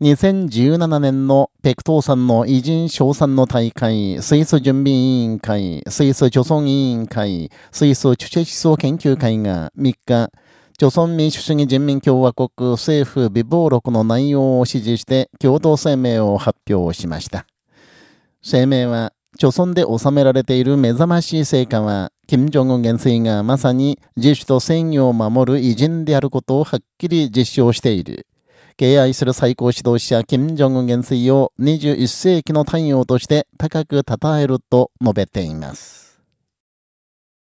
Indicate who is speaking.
Speaker 1: 2017年のペクトーさんの偉人賞賛の大会、スイス準備委員会、スイス貯村委員会、スイスチュチェ思想研究会が3日、朝鮮民主主義人民共和国政府微暴録の内容を支持して共同声明を発表しました。声明は、朝鮮で収められている目覚ましい成果は、金正恩元帥がまさに自主と正義を守る偉人であることをはっきり実証している。敬愛する最高指導者金正恩元帥を21世紀の太陽として高く称えると述べています。